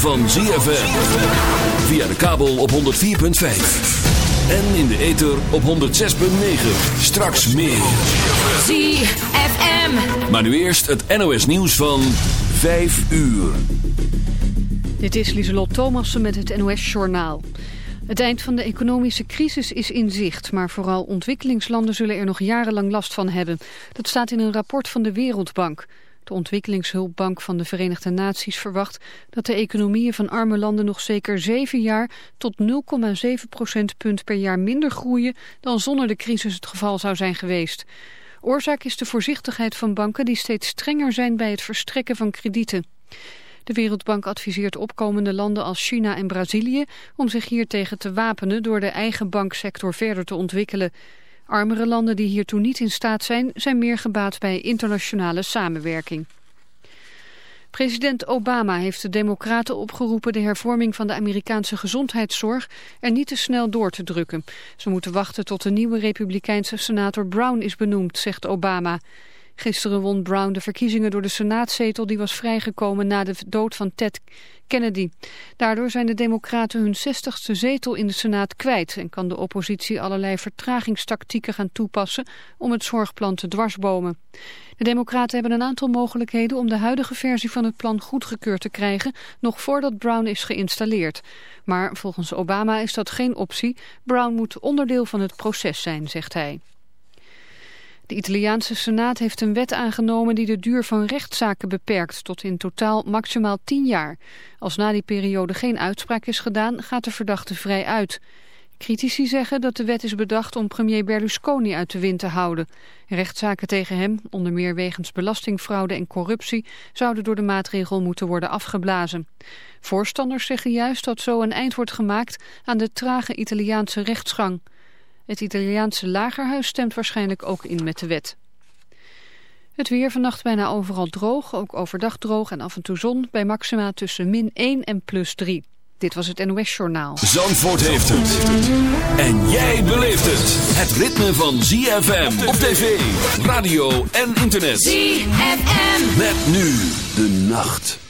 van ZFM. Via de kabel op 104.5. En in de ether op 106.9. Straks meer. ZFM. Maar nu eerst het NOS nieuws van 5 uur. Dit is Lieselot Thomassen met het NOS-journaal. Het eind van de economische crisis is in zicht, maar vooral ontwikkelingslanden zullen er nog jarenlang last van hebben. Dat staat in een rapport van de Wereldbank. De ontwikkelingshulpbank van de Verenigde Naties verwacht dat de economieën van arme landen nog zeker zeven jaar tot 0,7 procentpunt per jaar minder groeien dan zonder de crisis het geval zou zijn geweest. Oorzaak is de voorzichtigheid van banken die steeds strenger zijn bij het verstrekken van kredieten. De Wereldbank adviseert opkomende landen als China en Brazilië om zich hiertegen te wapenen door de eigen banksector verder te ontwikkelen. Armere landen die hiertoe niet in staat zijn, zijn meer gebaat bij internationale samenwerking. President Obama heeft de democraten opgeroepen de hervorming van de Amerikaanse gezondheidszorg er niet te snel door te drukken. Ze moeten wachten tot de nieuwe republikeinse senator Brown is benoemd, zegt Obama. Gisteren won Brown de verkiezingen door de senaatzetel die was vrijgekomen na de dood van Ted Kennedy. Daardoor zijn de democraten hun 60ste zetel in de senaat kwijt en kan de oppositie allerlei vertragingstactieken gaan toepassen om het zorgplan te dwarsbomen. De democraten hebben een aantal mogelijkheden om de huidige versie van het plan goedgekeurd te krijgen, nog voordat Brown is geïnstalleerd. Maar volgens Obama is dat geen optie. Brown moet onderdeel van het proces zijn, zegt hij. De Italiaanse Senaat heeft een wet aangenomen die de duur van rechtszaken beperkt tot in totaal maximaal 10 jaar. Als na die periode geen uitspraak is gedaan, gaat de verdachte vrij uit. Critici zeggen dat de wet is bedacht om premier Berlusconi uit de wind te houden. Rechtszaken tegen hem, onder meer wegens belastingfraude en corruptie, zouden door de maatregel moeten worden afgeblazen. Voorstanders zeggen juist dat zo een eind wordt gemaakt aan de trage Italiaanse rechtsgang. Het Italiaanse lagerhuis stemt waarschijnlijk ook in met de wet. Het weer vannacht bijna overal droog, ook overdag droog en af en toe zon... bij maxima tussen min 1 en plus 3. Dit was het NOS Journaal. Zandvoort heeft het. En jij beleeft het. Het ritme van ZFM op tv, radio en internet. ZFM. Met nu de nacht.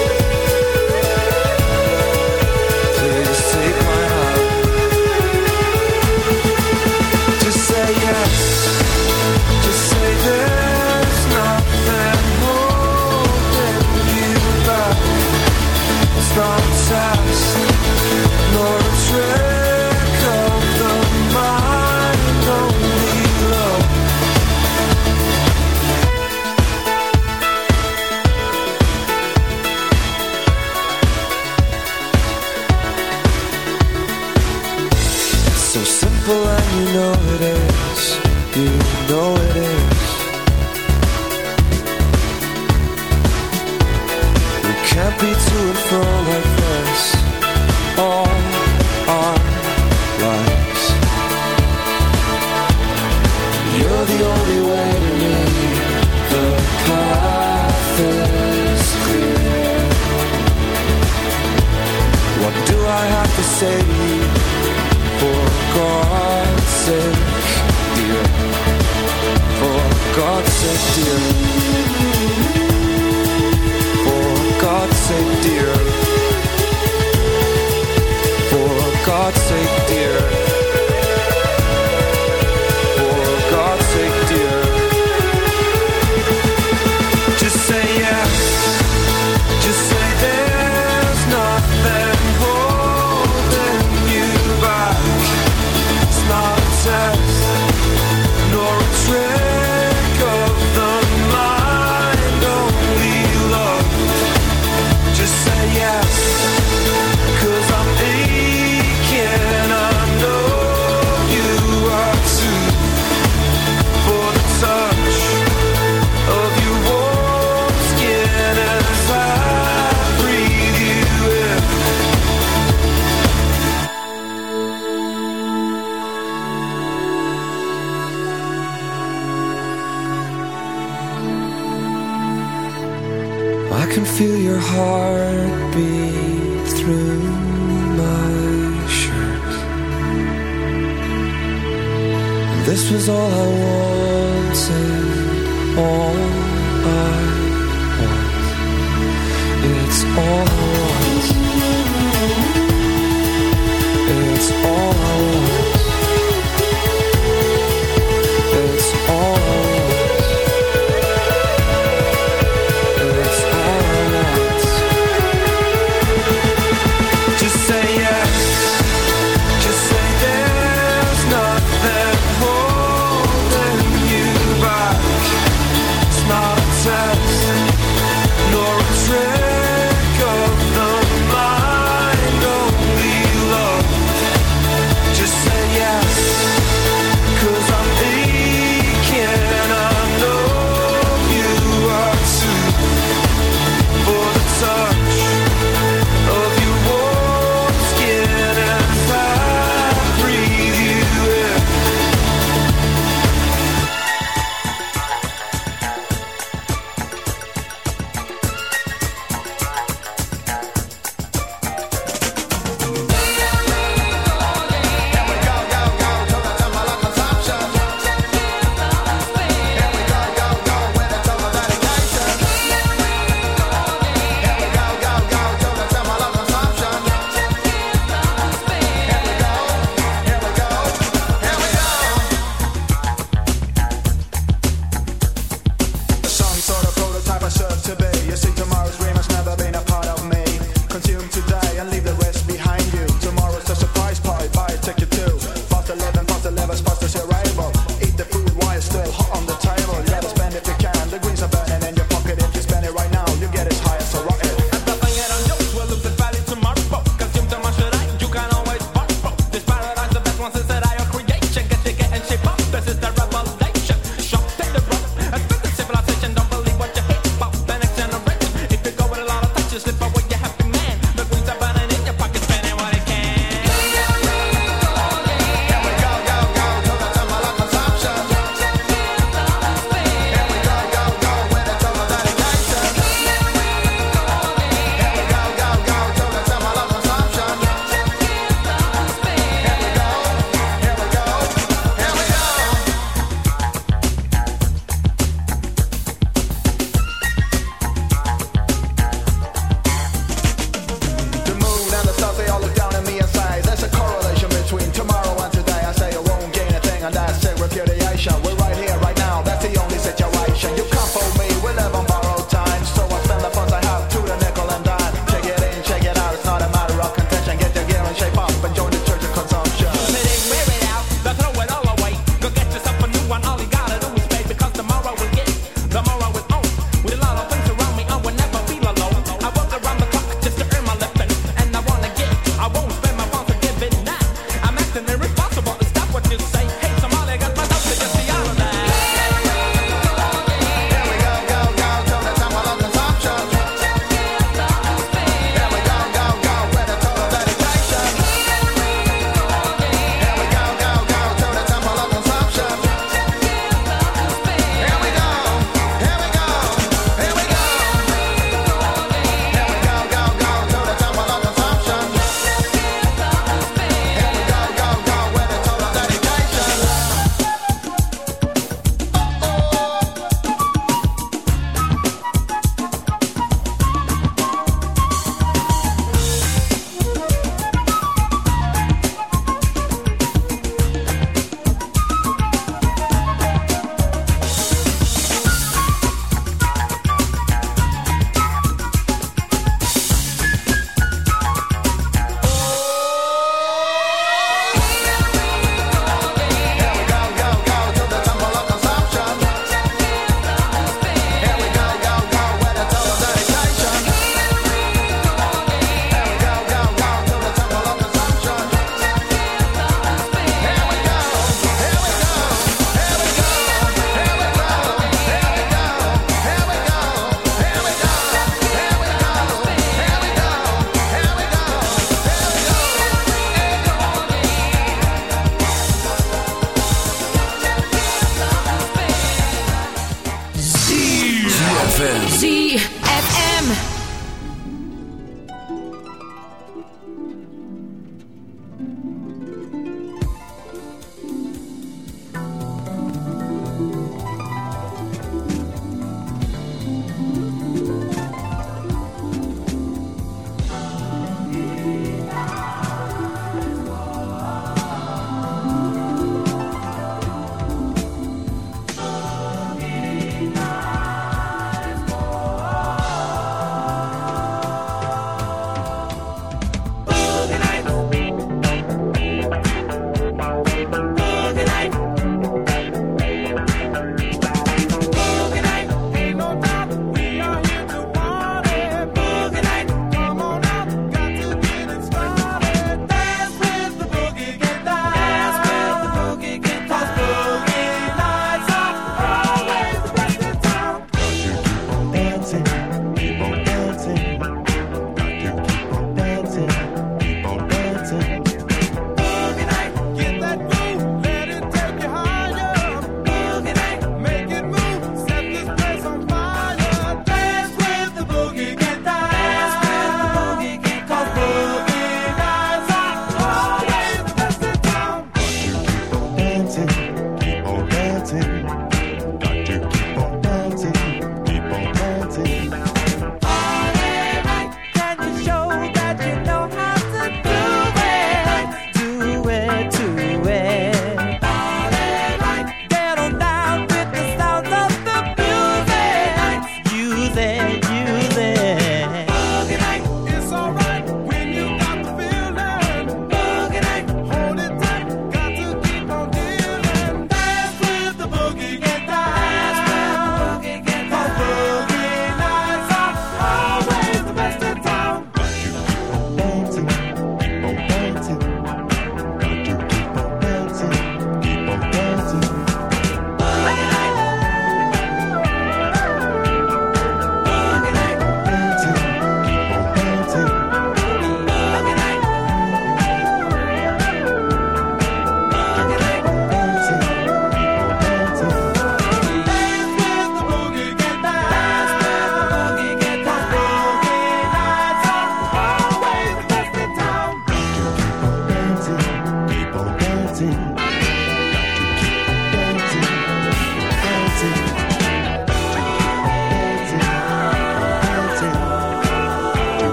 God's sake, dear.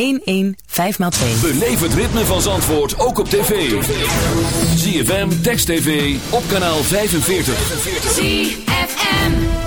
115x2. Beleef het ritme van Zandvoort ook op tv. ZFM, Text TV, op kanaal 45. ZFM.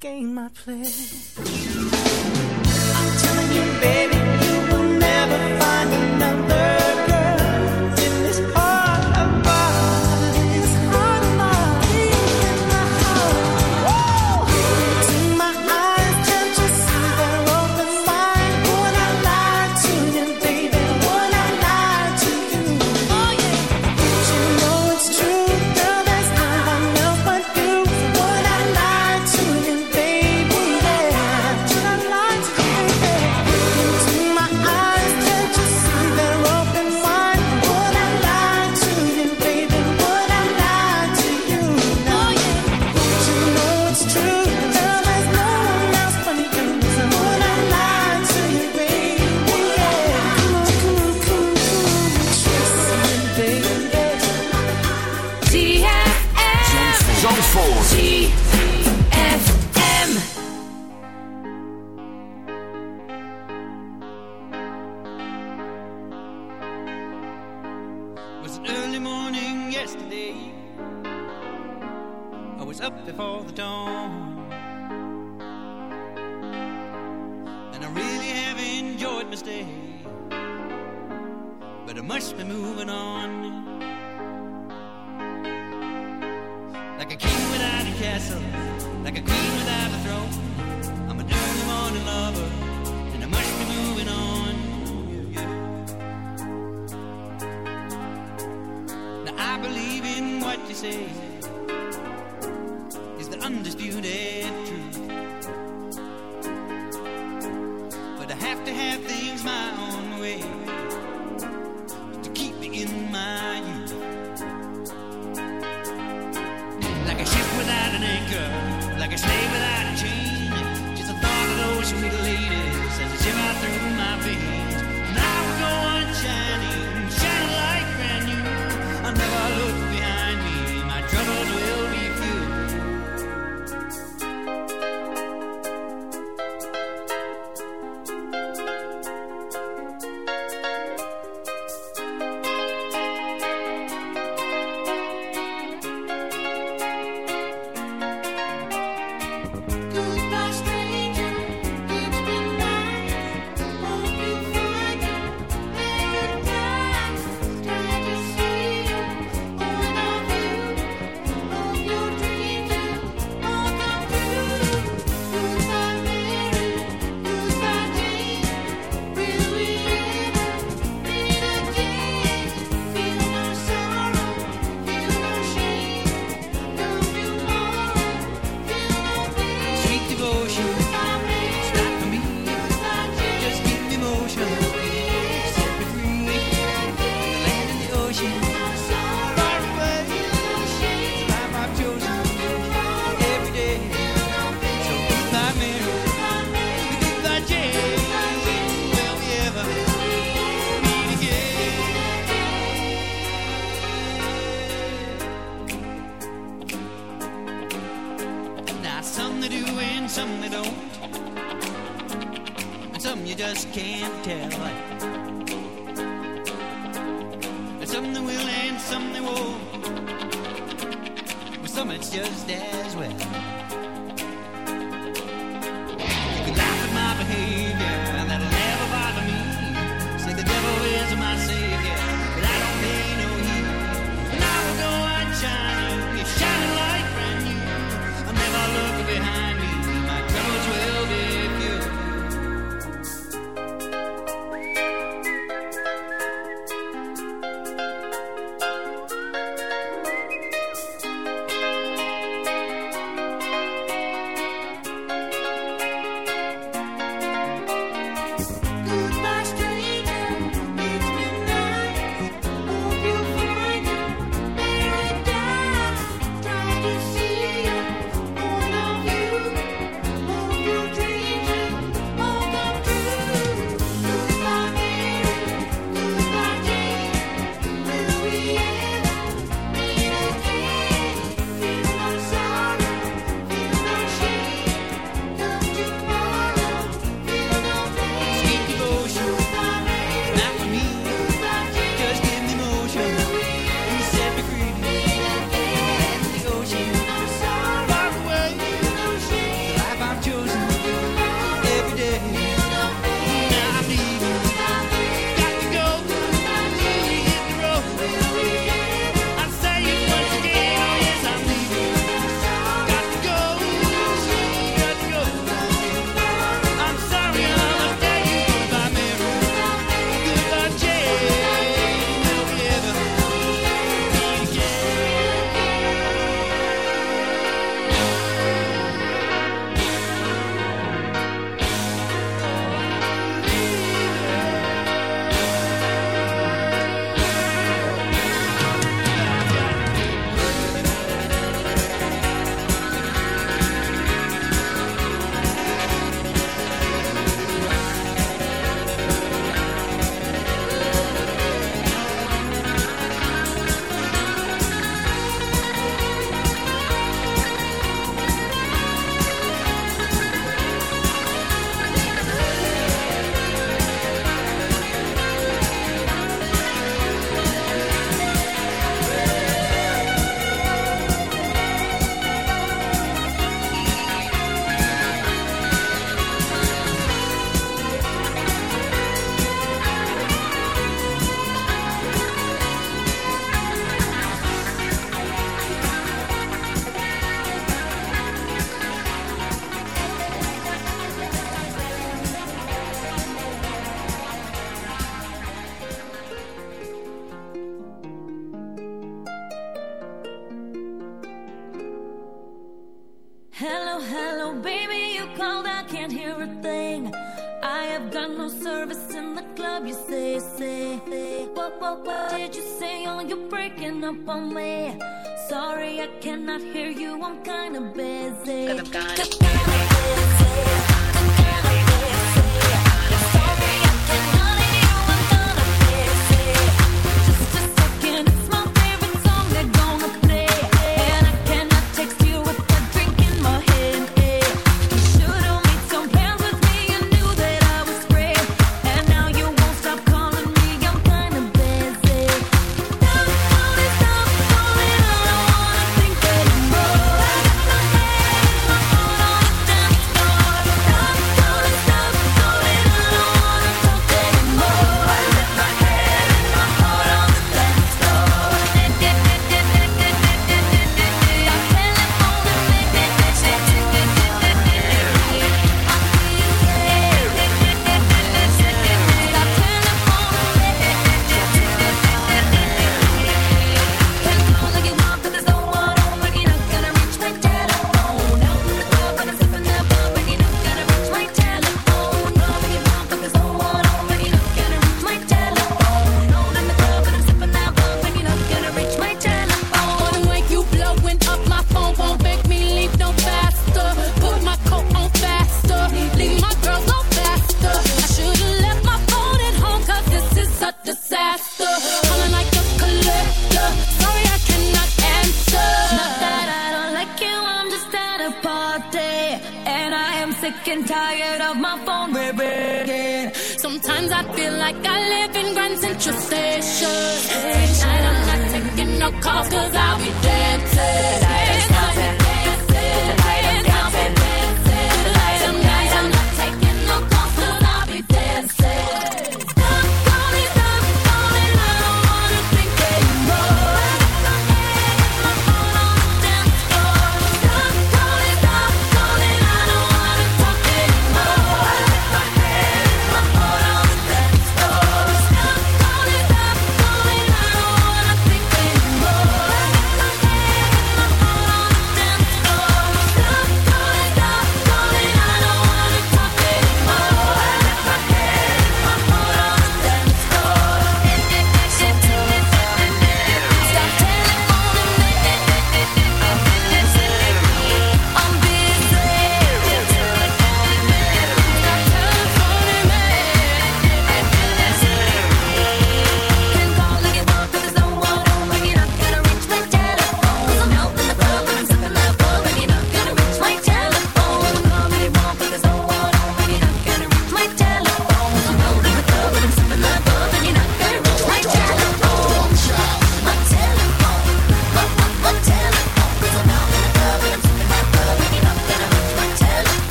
gain my place. say they do and some they don't. And some you just can't tell. And some they will and some they won't. But some it's just as well. You can laugh at my behavior.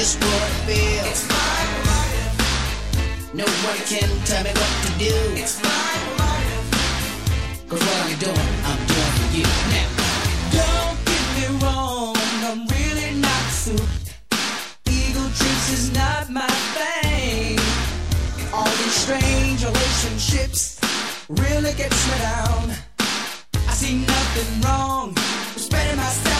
just what I feel. It's my life. Nobody can tell me what to do. It's my life. Cause what I'm doing, I'm doing for you. Now, don't get me wrong, I'm really not suited. Legal trips is not my thing. All these strange relationships really gets me down. I see nothing wrong with spreading myself.